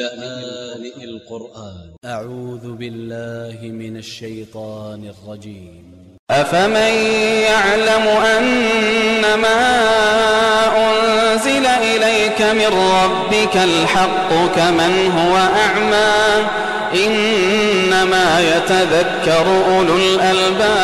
لآن القرآن. أ ع و ذ ب ا ل ل ه من ا ل ش ي ط ا ن ا ل ج ي م أفمن يعلم أنما أنزل إليك من ربك الحق كمن هو أعمى؟ إنما يتذكر أولو الألباب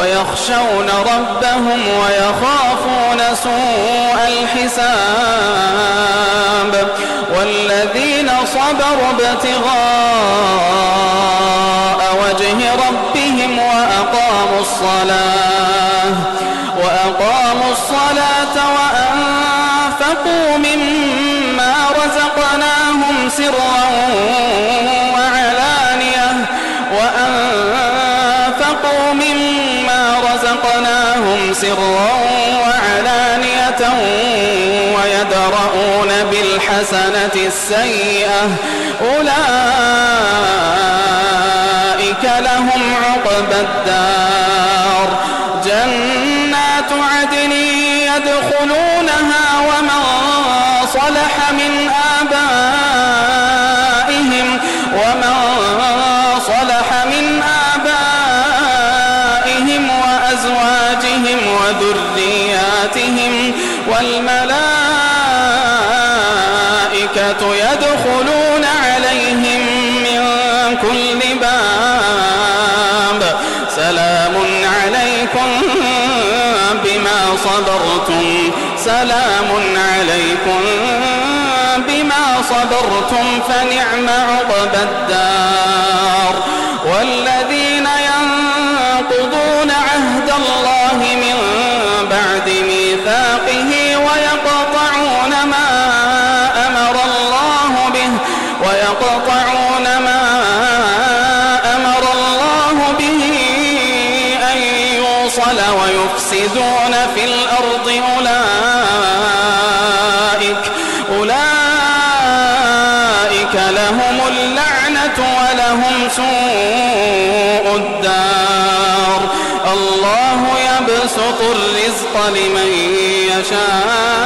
ويخشون ربهم ويخافون سوء الحساب والذين صبروا ابتغاء وجه ربهم وأقاموا الصلاة وأقاموا الصلاة وأنفقوا مما رزقناهم سرا سرا وعلانية ويدرؤون بالحسنة السيئة. أولئك لهم عقبى الدار. جنات عدن يدخلونها وذرياتهم والملائكة يدخلون عليهم من كل باب سلام عليكم بما صبرتم سلام عليكم بما صبرتم فنعم عقبى الدار ويفسدون في الأرض أولئك أولئك لهم اللعنة ولهم سوء الدار. الله يبسط الرزق لمن يشاء.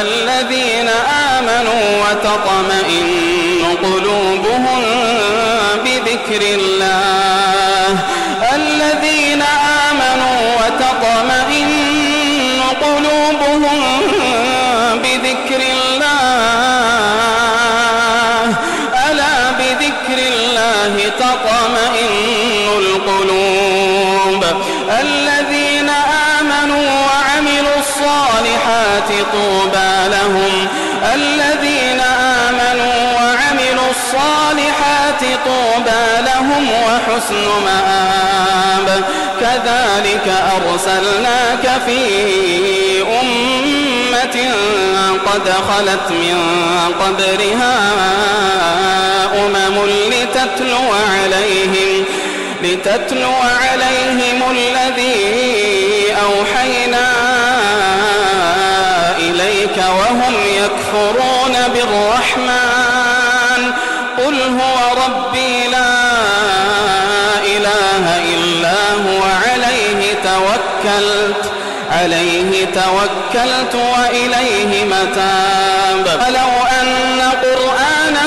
الذين آمنوا وتطمئن قلوبهم بذكر الله. الذين آمنوا وتطمئن قلوبهم بذكر الله. ألا بذكر الله تطمئن القلوب. الذين آمنوا الصالحات طوبى لهم. الذين آمنوا وعملوا الصالحات طوبى لهم وحسن مآب. كذلك أرسلناك في أمة قد خلت من قبلها أمم لتتلو عليهم لتتلو عليهم الذي وهم يكفرون بالرحمن. قل هو ربي لا إله إلا هو عليه توكلت عليه توكلت وإليه متاب. فلو أن قرآنا